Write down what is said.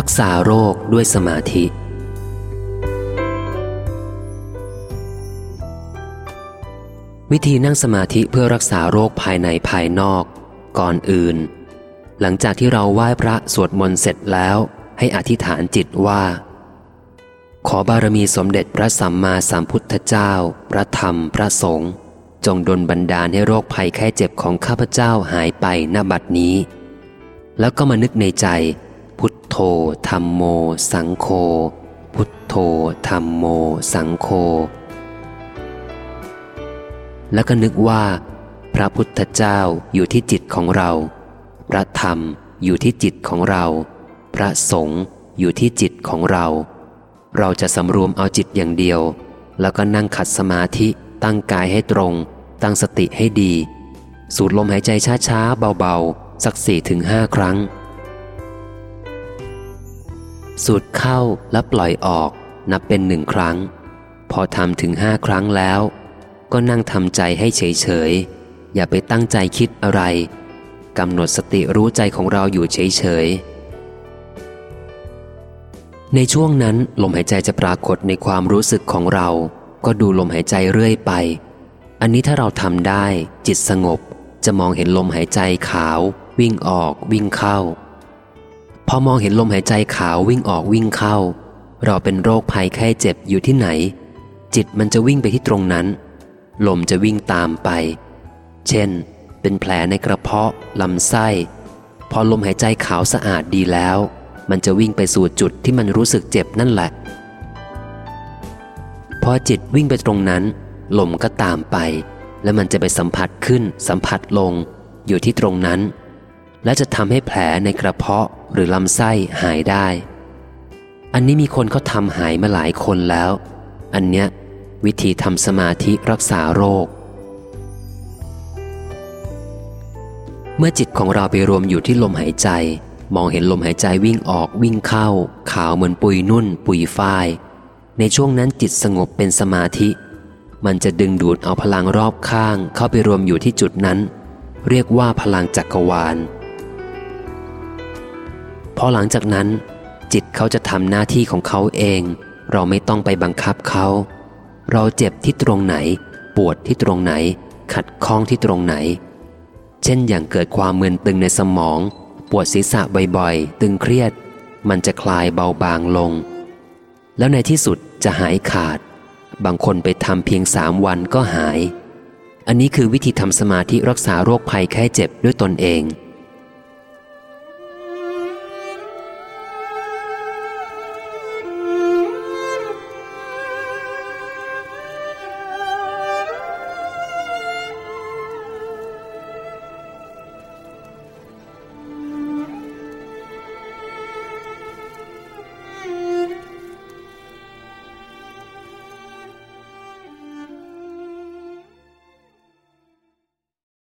รักษาโรคด้วยสมาธิ วิธีนั่งสมาธิเพื่อรักษาโรคภายในภายนอก ก่อนอื่น หลังจากที่เราไหว้พระสวดมนต์เสร็จแล้ว ให้อธิษฐานจิตว่า ขอบารมีสมเด็จพระสัมมาสัมพุทธเจ้า พระธรรมพระสงฆ์จงดลบันดาลให้โรคภัยไข้เจ็บของข้าพเจ้าหายไปณบัดนี้ แล้วก็มานึกในใจ โธธรรมโม สังโฆ พุทโธธรรมโม สังโฆ แล้วก็นึกว่า พระพุทธเจ้าอยู่ที่จิตของเรา พระธรรมอยู่ที่จิตของเรา พระสงฆ์อยู่ที่จิตของเรา เราจะสำรวมเอาจิตอย่างเดียว แล้วก็นั่งขัดสมาธิตั้งกายให้ตรง ตั้งสติให้ดี สูดลมหายใจช้าๆเบาๆ สักสี่ถึงห้าครั้ง สูดเข้าและปล่อยออกนับเป็นหนึ่งครั้ง พอทำถึงห้าครั้งแล้ว ก็นั่งทำใจให้เฉยๆอย่าไปตั้งใจคิดอะไรกำหนดสติรู้ใจของเราอยู่เฉยๆในช่วงนั้นลมหายใจจะปรากฏในความรู้สึกของเรา ก็ดูลมหายใจเรื่อยไป อันนี้ถ้าเราทำได้ จิตสงบจะมองเห็นลมหายใจขาว วิ่งออกวิ่งเข้า พอมองเห็นลมหายใจขาววิ่งออกวิ่งเข้า เราเป็นโรคภัยไข้เจ็บอยู่ที่ไหน จิตมันจะวิ่งไปที่ตรงนั้น ลมจะวิ่งตามไป เช่น เป็นแผลในกระเพาะลำไส้ พอลมหายใจขาวสะอาดดีแล้ว มันจะวิ่งไปสู่จุดที่มันรู้สึกเจ็บนั่นแหละ พอจิตวิ่งไปตรงนั้น ลมก็ตามไป แล้วมันจะไปสัมผัสขึ้นสัมผัสลง อยู่ที่ตรงนั้น และจะทำให้แผลในกระเพาะหรือลำไส้หายได้ อันนี้มีคนเขาทำหายมาหลายคนแล้ว อันเนี้ยวิธีทำสมาธิรักษาโรค เมื่อจิตของเราไปรวมอยู่ที่ลมหายใจ มองเห็นลมหายใจวิ่งออกวิ่งเข้า ขาวเหมือนปุยนุ่น ปุยฝ้าย ในช่วงนั้นจิตสงบเป็นสมาธิ มันจะดึงดูดเอาพลังรอบข้างเข้าไปรวมอยู่ที่จุดนั้น เรียกว่าพลังจักรวาล พอหลังจากนั้น จิตเขาจะทำหน้าที่ของเขาเอง เราไม่ต้องไปบังคับเขา เราเจ็บที่ตรงไหน ปวดที่ตรงไหน ขัดข้องที่ตรงไหน เช่นอย่างเกิดความมึนตึงในสมอง ปวดศีรษะบ่อยๆ ตึงเครียด มันจะคลายเบาบางลง แล้วในที่สุดจะหายขาด บางคนไปทำเพียงสามวันก็หาย อันนี้คือวิธีทำสมาธิรักษาโรคภัยแค่เจ็บด้วยตนเอง